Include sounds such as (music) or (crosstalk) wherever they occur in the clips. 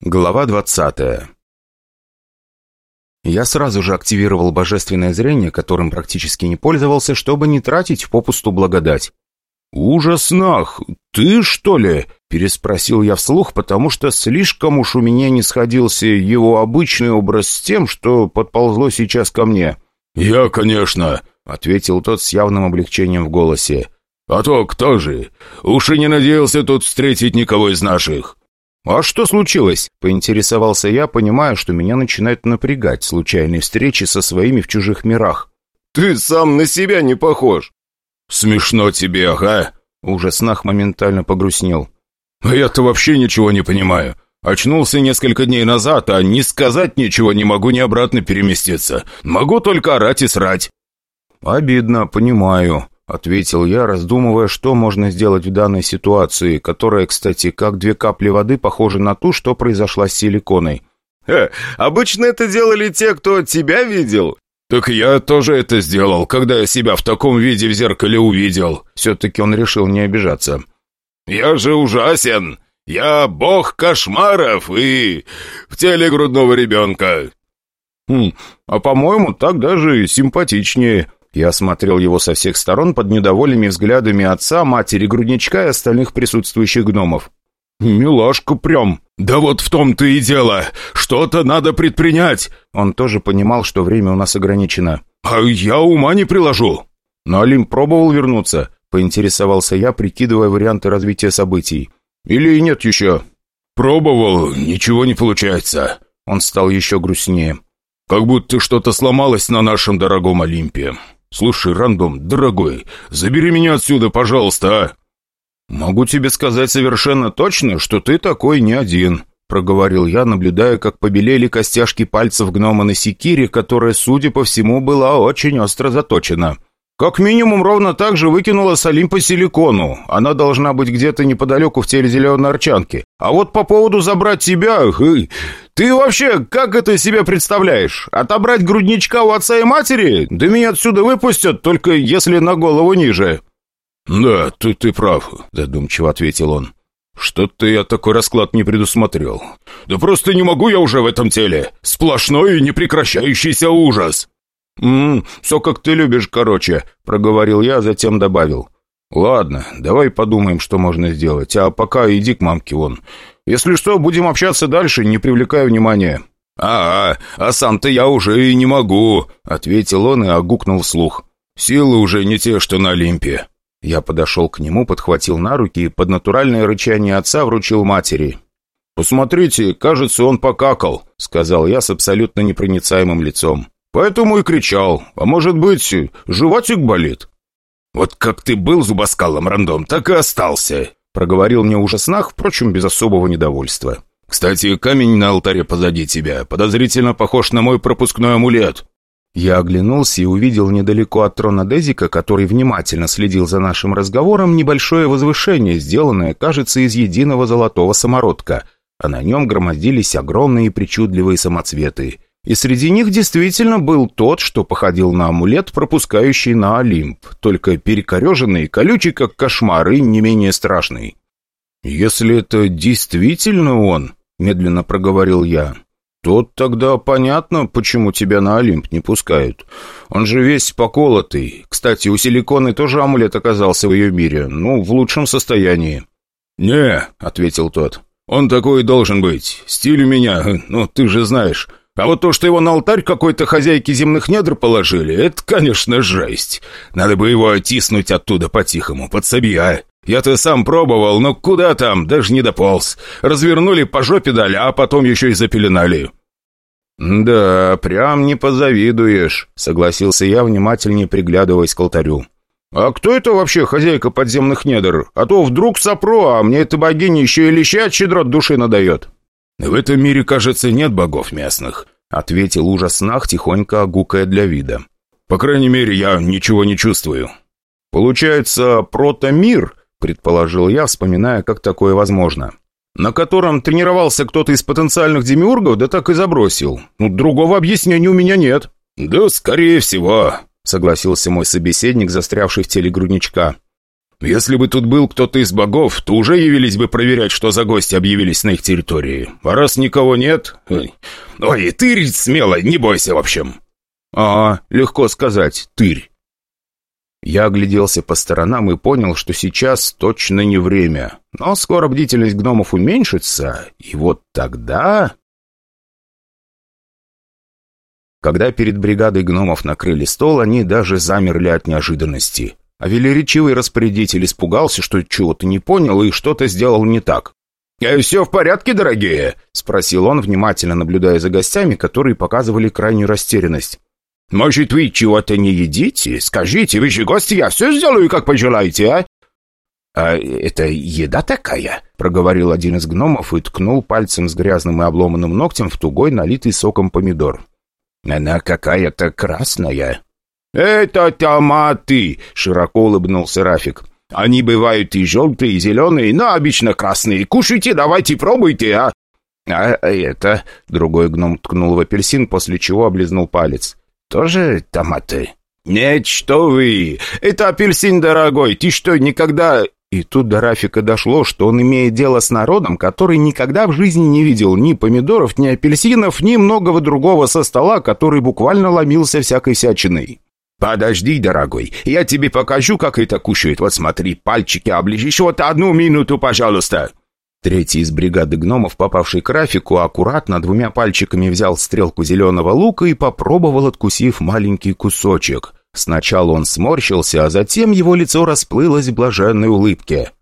Глава 20 Я сразу же активировал божественное зрение, которым практически не пользовался, чтобы не тратить попусту благодать. «Ужаснах! Ты, что ли?» – переспросил я вслух, потому что слишком уж у меня не сходился его обычный образ с тем, что подползло сейчас ко мне. «Я, конечно», — ответил тот с явным облегчением в голосе. «А то кто же? Уж и не надеялся тут встретить никого из наших». «А что случилось?» — поинтересовался я, понимая, что меня начинают напрягать случайные встречи со своими в чужих мирах. «Ты сам на себя не похож!» «Смешно тебе, ага!» Ужаснах моментально погрустнел. «А я-то вообще ничего не понимаю. Очнулся несколько дней назад, а не сказать ничего не могу ни обратно переместиться. Могу только орать и срать». «Обидно, понимаю», — ответил я, раздумывая, что можно сделать в данной ситуации, которая, кстати, как две капли воды похожа на ту, что произошла с силиконой. «Э, обычно это делали те, кто тебя видел». «Так я тоже это сделал, когда я себя в таком виде в зеркале увидел». Все-таки он решил не обижаться. «Я же ужасен. Я бог кошмаров и в теле грудного ребенка». «Хм, а по-моему, так даже симпатичнее», я осмотрел его со всех сторон под недовольными взглядами отца, матери, грудничка и остальных присутствующих гномов. «Милашка прям!» «Да вот в том-то и дело! Что-то надо предпринять!» Он тоже понимал, что время у нас ограничено. «А я ума не приложу!» «Но Алим пробовал вернуться?» Поинтересовался я, прикидывая варианты развития событий. «Или нет еще?» «Пробовал, ничего не получается». Он стал еще грустнее. «Как будто что-то сломалось на нашем дорогом Олимпе. «Слушай, рандом, дорогой, забери меня отсюда, пожалуйста, а!» «Могу тебе сказать совершенно точно, что ты такой не один», — проговорил я, наблюдая, как побелели костяшки пальцев гнома на секире, которая, судя по всему, была очень остро заточена. Как минимум, ровно так же выкинула с Олимпа силикону. Она должна быть где-то неподалеку в теле зеленой арчанки. А вот по поводу забрать тебя... Ты вообще как это себе представляешь? Отобрать грудничка у отца и матери? Да меня отсюда выпустят, только если на голову ниже». «Да, тут ты прав», — задумчиво ответил он. «Что-то я такой расклад не предусмотрел. Да просто не могу я уже в этом теле. Сплошной непрекращающийся ужас». «Ммм, все как ты любишь, короче», — проговорил я, затем добавил. «Ладно, давай подумаем, что можно сделать, а пока иди к мамке вон. Если что, будем общаться дальше, не привлекая внимания». «А, а, а сам-то я уже и не могу», — ответил он и огукнул вслух. «Силы уже не те, что на Олимпе». Я подошел к нему, подхватил на руки и под натуральное рычание отца вручил матери. «Посмотрите, кажется, он покакал», — сказал я с абсолютно непроницаемым лицом. Поэтому и кричал. А может быть, животик болит?» «Вот как ты был зубоскалом, рандом, так и остался», — проговорил мне ужаснах, впрочем, без особого недовольства. «Кстати, камень на алтаре позади тебя подозрительно похож на мой пропускной амулет». Я оглянулся и увидел недалеко от трона Дезика, который внимательно следил за нашим разговором, небольшое возвышение, сделанное, кажется, из единого золотого самородка, а на нем громоздились огромные причудливые самоцветы. И среди них действительно был тот, что походил на амулет, пропускающий на Олимп, только перекореженный, колючий, как кошмар, и не менее страшный. «Если это действительно он», — медленно проговорил я, — «то тогда понятно, почему тебя на Олимп не пускают. Он же весь поколотый. Кстати, у Силиконы тоже амулет оказался в ее мире, ну, в лучшем состоянии». «Не», — ответил тот, — «он такой должен быть. Стиль у меня, (laughs) ну, ты же знаешь». А вот то, что его на алтарь какой-то хозяйки земных недр положили, это, конечно, жесть. Надо бы его оттиснуть оттуда по-тихому, подсоби, а. Я-то сам пробовал, но куда там, даже не дополз. Развернули, по жопе дали, а потом еще и запеленали». «Да, прям не позавидуешь», — согласился я, внимательнее приглядываясь к алтарю. «А кто это вообще хозяйка подземных недр? А то вдруг сопро, а мне эта богиня еще и леща щедрот души надает». «В этом мире, кажется, нет богов местных», — ответил ужаснах, тихонько огукая для вида. «По крайней мере, я ничего не чувствую». «Получается, протомир», — предположил я, вспоминая, как такое возможно. «На котором тренировался кто-то из потенциальных демиургов, да так и забросил. Ну, другого объяснения у меня нет». «Да, скорее всего», — согласился мой собеседник, застрявший в теле грудничка. Если бы тут был кто-то из богов, то уже явились бы проверять, что за гости объявились на их территории. А раз никого нет... Ой, ой тырь смело, не бойся, в общем». «А, легко сказать, тырь». Я огляделся по сторонам и понял, что сейчас точно не время. Но скоро бдительность гномов уменьшится, и вот тогда... Когда перед бригадой гномов накрыли стол, они даже замерли от неожиданности. А велеречивый распорядитель испугался, что чего-то не понял и что-то сделал не так. «Э, «Все в порядке, дорогие?» — спросил он, внимательно наблюдая за гостями, которые показывали крайнюю растерянность. «Может, вы чего-то не едите? Скажите, вы же гости, я все сделаю, как пожелаете, а?» «А это еда такая?» — проговорил один из гномов и ткнул пальцем с грязным и обломанным ногтем в тугой, налитый соком помидор. «Она какая-то красная». «Это томаты!» — широко улыбнулся Рафик. «Они бывают и желтые, и зеленые, но обычно красные. Кушайте, давайте, пробуйте, а!» «А это...» — другой гном ткнул в апельсин, после чего облизнул палец тоже томаты?» «Нет, что вы! Это апельсин дорогой! Ты что, никогда...» И тут до Рафика дошло, что он имеет дело с народом, который никогда в жизни не видел ни помидоров, ни апельсинов, ни многого другого со стола, который буквально ломился всякой всячиной. «Подожди, дорогой, я тебе покажу, как это кушают. Вот смотри, пальчики оближешь. Вот одну минуту, пожалуйста!» Третий из бригады гномов, попавший к Рафику, аккуратно двумя пальчиками взял стрелку зеленого лука и попробовал, откусив маленький кусочек. Сначала он сморщился, а затем его лицо расплылось в блаженной улыбке.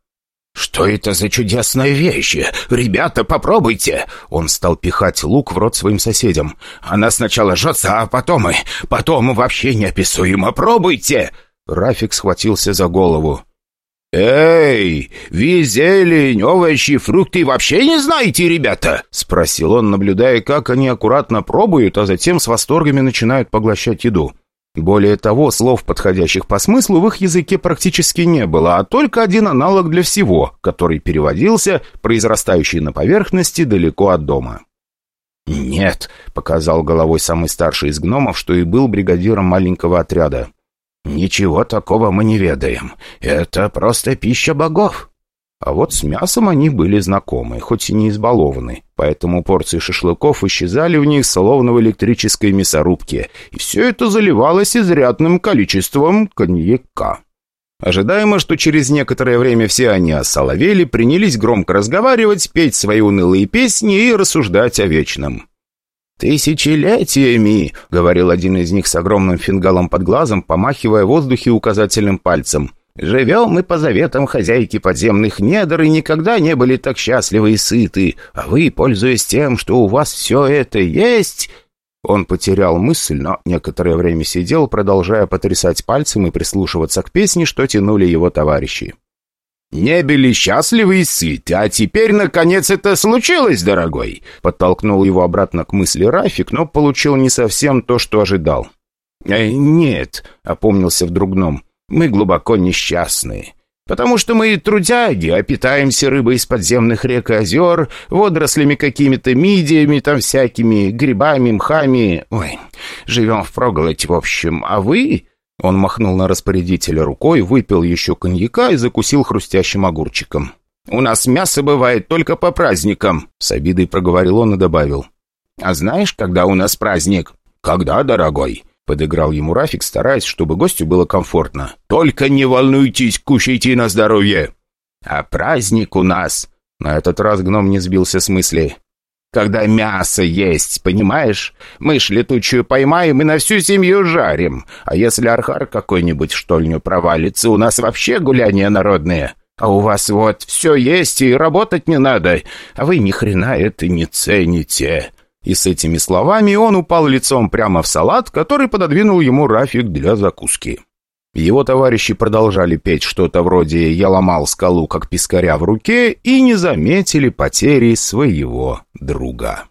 «Что это за чудесная вещь? Ребята, попробуйте!» Он стал пихать лук в рот своим соседям. «Она сначала жжется, а потом и... потом вообще неописуемо. Пробуйте!» Рафик схватился за голову. «Эй, вы зелень, овощи, фрукты вообще не знаете, ребята?» — спросил он, наблюдая, как они аккуратно пробуют, а затем с восторгами начинают поглощать еду. Более того, слов, подходящих по смыслу, в их языке практически не было, а только один аналог для всего, который переводился, произрастающий на поверхности далеко от дома. «Нет», — показал головой самый старший из гномов, что и был бригадиром маленького отряда. «Ничего такого мы не ведаем. Это просто пища богов». А вот с мясом они были знакомы, хоть и не избалованы, поэтому порции шашлыков исчезали в них словно в электрической мясорубке, и все это заливалось изрядным количеством коньяка. Ожидаемо, что через некоторое время все они осоловели, принялись громко разговаривать, петь свои унылые песни и рассуждать о вечном. «Тысячелетиями», — говорил один из них с огромным фингалом под глазом, помахивая в воздухе указательным пальцем. «Живем мы по заветам хозяйки подземных недр и никогда не были так счастливы и сыты, а вы, пользуясь тем, что у вас все это есть...» Он потерял мысль, но некоторое время сидел, продолжая потрясать пальцем и прислушиваться к песне, что тянули его товарищи. «Не были счастливы и сыты, а теперь, наконец, это случилось, дорогой!» Подтолкнул его обратно к мысли Рафик, но получил не совсем то, что ожидал. «Э, «Нет», — опомнился вдруг гном, — «мы глубоко несчастные. Потому что мы трудяги, а питаемся рыбой из подземных рек и озер, водорослями какими-то, мидиями там всякими, грибами, мхами. Ой, живем впроголодь, в общем. А вы...» Он махнул на распорядителя рукой, выпил еще коньяка и закусил хрустящим огурчиком. «У нас мясо бывает только по праздникам», — с обидой проговорил он и добавил. «А знаешь, когда у нас праздник?» «Когда, дорогой?» — подыграл ему Рафик, стараясь, чтобы гостю было комфортно. «Только не волнуйтесь, кушайте на здоровье!» «А праздник у нас...» На этот раз гном не сбился с мысли. Когда мясо есть, понимаешь? Мышь летучую поймаем и на всю семью жарим. А если архар какой-нибудь штольню провалится, у нас вообще гуляние народное. А у вас вот все есть и работать не надо, а вы ни хрена это не цените». И с этими словами он упал лицом прямо в салат, который пододвинул ему Рафик для закуски. Его товарищи продолжали петь что-то вроде «Я ломал скалу, как пескаря в руке» и не заметили потери своего друга.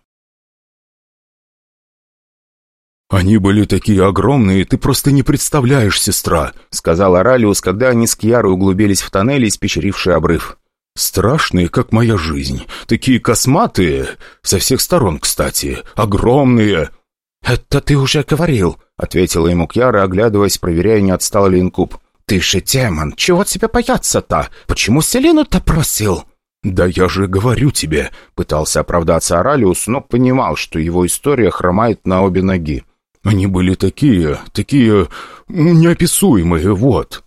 «Они были такие огромные, ты просто не представляешь, сестра», — сказал Оралиус, когда они с Кьярой углубились в тоннель, испещривший обрыв. «Страшные, как моя жизнь. Такие косматые. Со всех сторон, кстати. Огромные». «Это ты уже говорил», — ответила ему Кьяра, оглядываясь, проверяя, не отстал ли инкуб. ты же демон, чего тебе бояться-то? Почему Селину-то просил?» «Да я же говорю тебе», — пытался оправдаться Оралиус, но понимал, что его история хромает на обе ноги. «Они были такие, такие неописуемые, вот».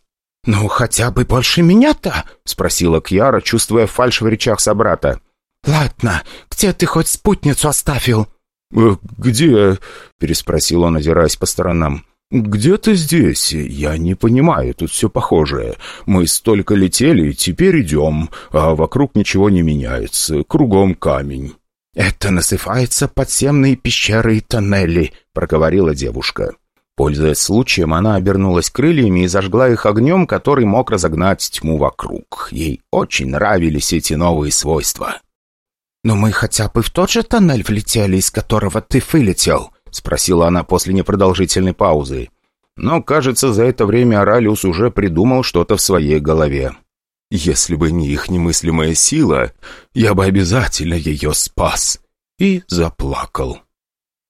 «Ну, хотя бы больше меня-то?» — спросила Кьяра, чувствуя фальшь в речах собрата. «Ладно, где ты хоть спутницу оставил?» «Э, «Где?» — переспросил он, озираясь по сторонам. «Где-то здесь. Я не понимаю, тут все похожее. Мы столько летели, теперь идем, а вокруг ничего не меняется. Кругом камень». «Это называется подземные пещеры и тоннели», — проговорила девушка. Пользуясь случаем, она обернулась крыльями и зажгла их огнем, который мог разогнать тьму вокруг. Ей очень нравились эти новые свойства. «Но мы хотя бы в тот же тоннель влетели, из которого ты вылетел?» — спросила она после непродолжительной паузы. Но, кажется, за это время Оралиус уже придумал что-то в своей голове. «Если бы не их немыслимая сила, я бы обязательно ее спас». И заплакал.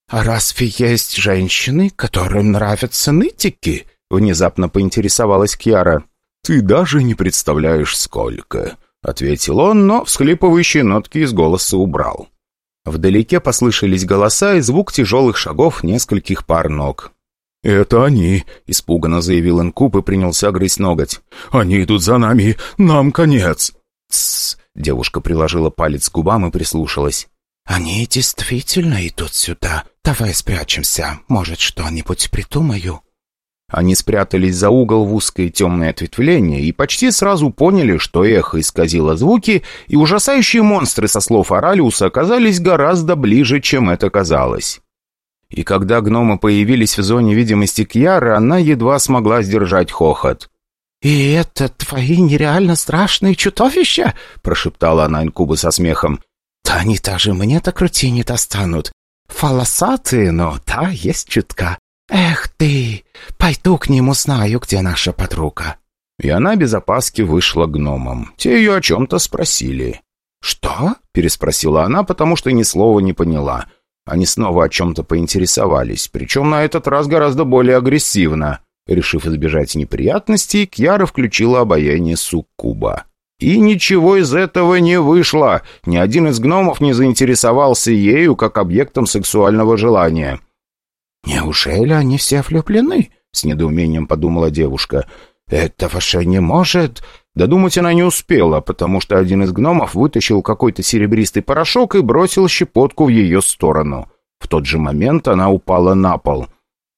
«А разве есть женщины, которым нравятся нытики?» — внезапно поинтересовалась Кьяра. «Ты даже не представляешь, сколько!» — ответил он, но всхлипывающие нотки из голоса убрал. Вдалеке послышались голоса и звук тяжелых шагов нескольких пар ног. «Это они!» — испуганно заявил Инкуб и принялся грызть ноготь. «Они идут за нами! Нам конец!» «Тссс!» — девушка приложила палец к губам и прислушалась. «Они действительно идут сюда. Давай спрячемся. Может, что-нибудь придумаю». Они спрятались за угол в узкое темное ответвление и почти сразу поняли, что эхо исказило звуки, и ужасающие монстры, со слов Оралиуса, оказались гораздо ближе, чем это казалось. И когда гномы появились в зоне видимости Кьяры, она едва смогла сдержать хохот. «И это твои нереально страшные чудовища?» — прошептала она инкубы со смехом. «Да они даже мне так крути не достанут. Фалосатые, но та есть чутка. Эх ты, пойду к нему знаю, где наша подруга». И она без опаски вышла гномом. Те ее о чем-то спросили. «Что?» — переспросила она, потому что ни слова не поняла. Они снова о чем-то поинтересовались, причем на этот раз гораздо более агрессивно. Решив избежать неприятностей, Кьяра включила обаяние суккуба. И ничего из этого не вышло. Ни один из гномов не заинтересовался ею как объектом сексуального желания. «Неужели они все влюблены?» — с недоумением подумала девушка. «Этого же не может...» Додумать она не успела, потому что один из гномов вытащил какой-то серебристый порошок и бросил щепотку в ее сторону. В тот же момент она упала на пол.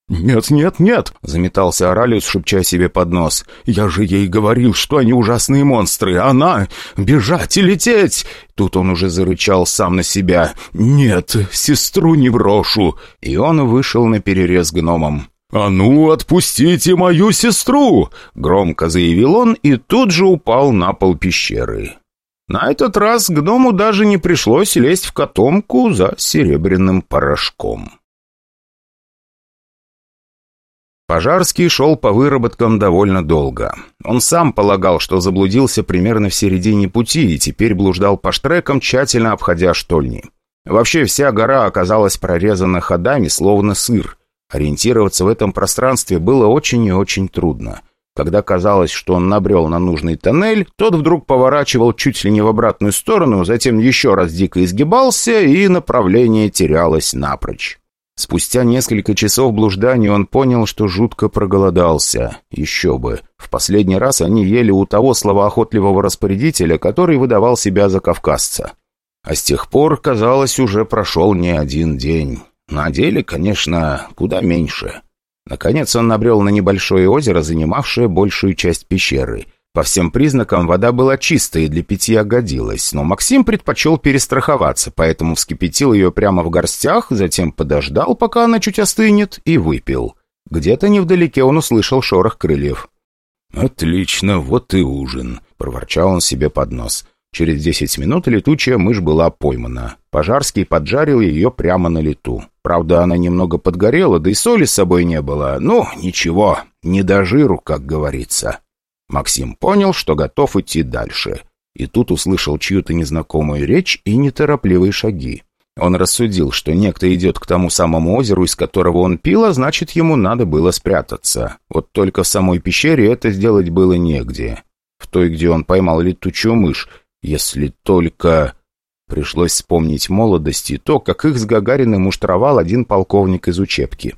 «Нет, нет, нет!» — заметался Оралиус, шепча себе под нос. «Я же ей говорил, что они ужасные монстры! Она... Бежать и лететь!» Тут он уже зарычал сам на себя. «Нет, сестру не брошу!» И он вышел на перерез гномом. «А ну, отпустите мою сестру!» — громко заявил он и тут же упал на пол пещеры. На этот раз гному даже не пришлось лезть в котомку за серебряным порошком. Пожарский шел по выработкам довольно долго. Он сам полагал, что заблудился примерно в середине пути и теперь блуждал по штрекам, тщательно обходя штольни. Вообще вся гора оказалась прорезана ходами, словно сыр. Ориентироваться в этом пространстве было очень и очень трудно. Когда казалось, что он набрел на нужный тоннель, тот вдруг поворачивал чуть ли не в обратную сторону, затем еще раз дико изгибался, и направление терялось напрочь. Спустя несколько часов блужданий он понял, что жутко проголодался. Еще бы. В последний раз они ели у того словоохотливого распорядителя, который выдавал себя за кавказца. А с тех пор, казалось, уже прошел не один день. На деле, конечно, куда меньше. Наконец он набрел на небольшое озеро, занимавшее большую часть пещеры. По всем признакам вода была чистой и для питья годилась, но Максим предпочел перестраховаться, поэтому вскипятил ее прямо в горстях, затем подождал, пока она чуть остынет, и выпил. Где-то невдалеке он услышал шорох крыльев. «Отлично, вот и ужин», — проворчал он себе под нос. Через десять минут летучая мышь была поймана. Пожарский поджарил ее прямо на лету. Правда, она немного подгорела, да и соли с собой не было. Ну, ничего, не до жиру, как говорится. Максим понял, что готов идти дальше. И тут услышал чью-то незнакомую речь и неторопливые шаги. Он рассудил, что некто идет к тому самому озеру, из которого он пил, а значит, ему надо было спрятаться. Вот только в самой пещере это сделать было негде. В той, где он поймал летучую мышь, если только... Пришлось вспомнить молодость и то, как их с Гагариным муштровал один полковник из учебки.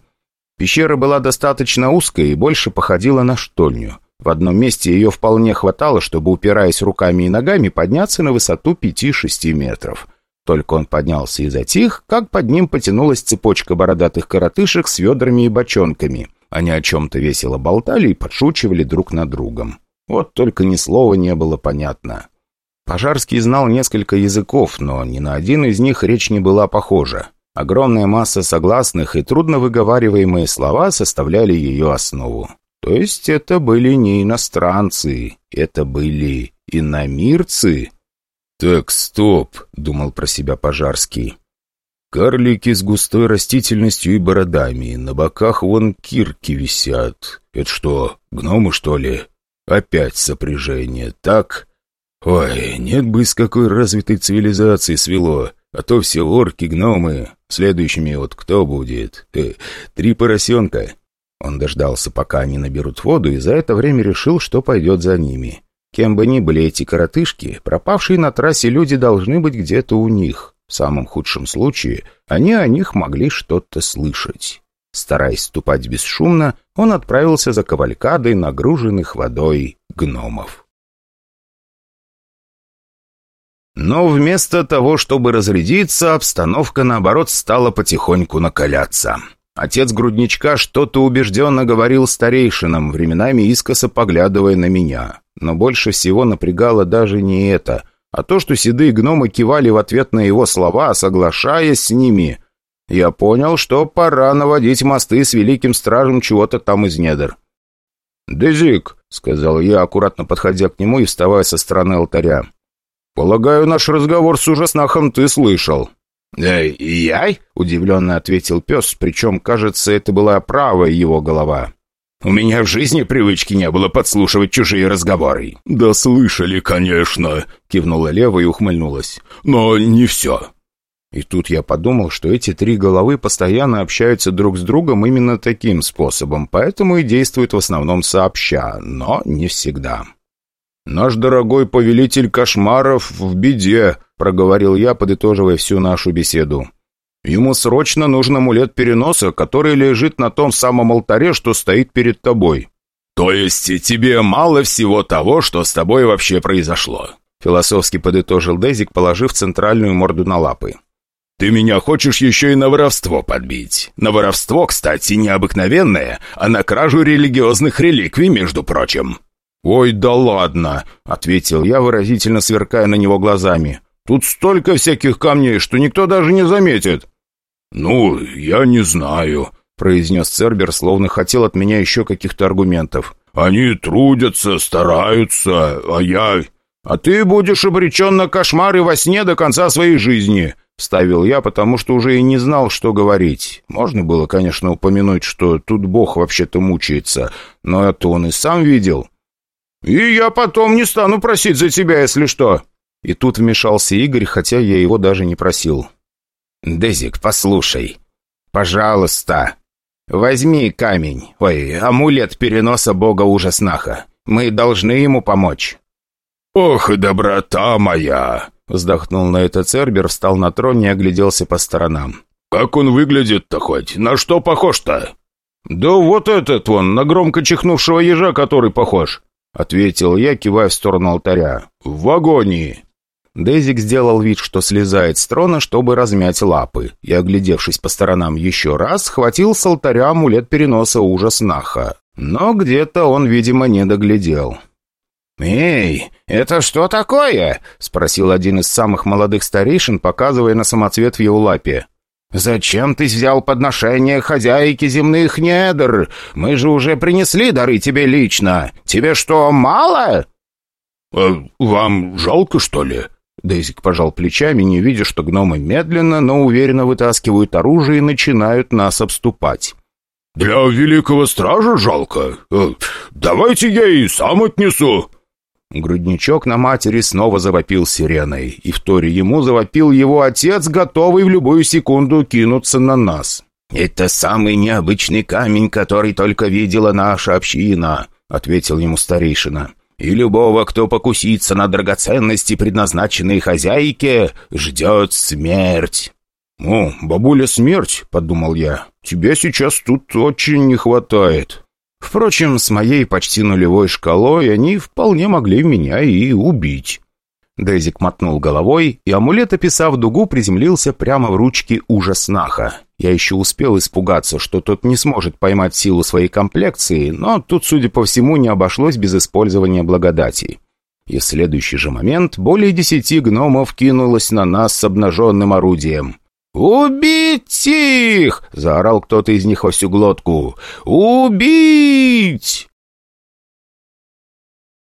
Пещера была достаточно узкая и больше походила на штольню. В одном месте ее вполне хватало, чтобы, упираясь руками и ногами, подняться на высоту 5-6 метров. Только он поднялся и затих, как под ним потянулась цепочка бородатых коротышек с ведрами и бочонками. Они о чем-то весело болтали и подшучивали друг над другом. Вот только ни слова не было понятно. Пожарский знал несколько языков, но ни на один из них речь не была похожа. Огромная масса согласных и трудно выговариваемые слова составляли ее основу. То есть это были не иностранцы, это были иномирцы. «Так, стоп», — думал про себя Пожарский. «Карлики с густой растительностью и бородами, на боках вон кирки висят. Это что, гномы, что ли? Опять сопряжение, так? Ой, нет бы с какой развитой цивилизации свело, а то все орки, гномы. Следующими вот кто будет? Э, три поросенка». Он дождался, пока они наберут воду, и за это время решил, что пойдет за ними. Кем бы ни были эти коротышки, пропавшие на трассе люди должны быть где-то у них. В самом худшем случае они о них могли что-то слышать. Стараясь ступать бесшумно, он отправился за кавалькадой нагруженных водой гномов. Но вместо того, чтобы разрядиться, обстановка, наоборот, стала потихоньку накаляться. Отец грудничка что-то убежденно говорил старейшинам, временами искоса поглядывая на меня. Но больше всего напрягало даже не это, а то, что седые гномы кивали в ответ на его слова, соглашаясь с ними. Я понял, что пора наводить мосты с великим стражем чего-то там из недр. «Дезик», — сказал я, аккуратно подходя к нему и вставая со стороны алтаря. «Полагаю, наш разговор с ужаснахом ты слышал». «Эй, яй?» — удивленно ответил пес, причем, кажется, это была правая его голова. «У меня в жизни привычки не было подслушивать чужие разговоры». «Да слышали, конечно», — кивнула Лева и ухмыльнулась. «Но не все». И тут я подумал, что эти три головы постоянно общаются друг с другом именно таким способом, поэтому и действуют в основном сообща, но не всегда. «Наш дорогой повелитель кошмаров в беде», — проговорил я, подытоживая всю нашу беседу. «Ему срочно нужен амулет переноса, который лежит на том самом алтаре, что стоит перед тобой». «То есть тебе мало всего того, что с тобой вообще произошло?» Философски подытожил Дезик, положив центральную морду на лапы. «Ты меня хочешь еще и на воровство подбить. На воровство, кстати, необыкновенное, а на кражу религиозных реликвий, между прочим». «Ой, да ладно!» — ответил я, выразительно сверкая на него глазами. Тут столько всяких камней, что никто даже не заметит». «Ну, я не знаю», — произнес Цербер, словно хотел от меня еще каких-то аргументов. «Они трудятся, стараются, а я...» «А ты будешь обречен на кошмары во сне до конца своей жизни», — вставил я, потому что уже и не знал, что говорить. Можно было, конечно, упомянуть, что тут Бог вообще-то мучается, но это он и сам видел. «И я потом не стану просить за тебя, если что», и тут вмешался Игорь, хотя я его даже не просил. «Дезик, послушай. Пожалуйста. Возьми камень. Ой, амулет переноса бога ужаснаха. Мы должны ему помочь». «Ох, доброта моя!» Вздохнул на это Цербер, встал на троне и огляделся по сторонам. «Как он выглядит-то хоть? На что похож-то?» «Да вот этот вон, на громко чихнувшего ежа, который похож», — ответил я, кивая в сторону алтаря. «В агонии». Дезик сделал вид, что слезает с трона, чтобы размять лапы, и, оглядевшись по сторонам еще раз, схватил с алтаря амулет переноса ужас Наха. Но где-то он, видимо, не доглядел. «Эй, это что такое?» — спросил один из самых молодых старейшин, показывая на самоцвет в его лапе. «Зачем ты взял подношение хозяйки земных недр? Мы же уже принесли дары тебе лично. Тебе что, мало?» «А вам жалко, что ли?» Дейзик пожал плечами, не видя, что гномы медленно, но уверенно вытаскивают оружие и начинают нас обступать. «Для великого стража жалко. Э, давайте я и сам отнесу». Грудничок на матери снова завопил сиреной, и в торе ему завопил его отец, готовый в любую секунду кинуться на нас. «Это самый необычный камень, который только видела наша община», — ответил ему старейшина. «И любого, кто покусится на драгоценности, предназначенные хозяйке, ждет смерть». «О, бабуля смерть», — подумал я, — «тебя сейчас тут очень не хватает». Впрочем, с моей почти нулевой шкалой они вполне могли меня и убить. Дезик мотнул головой, и амулет, описав дугу, приземлился прямо в ручки ужаснаха. Я еще успел испугаться, что тот не сможет поймать силу своей комплекции, но тут, судя по всему, не обошлось без использования благодати. И в следующий же момент более десяти гномов кинулось на нас с обнаженным орудием. «Убить их!» — заорал кто-то из них во всю глотку. «Убить!»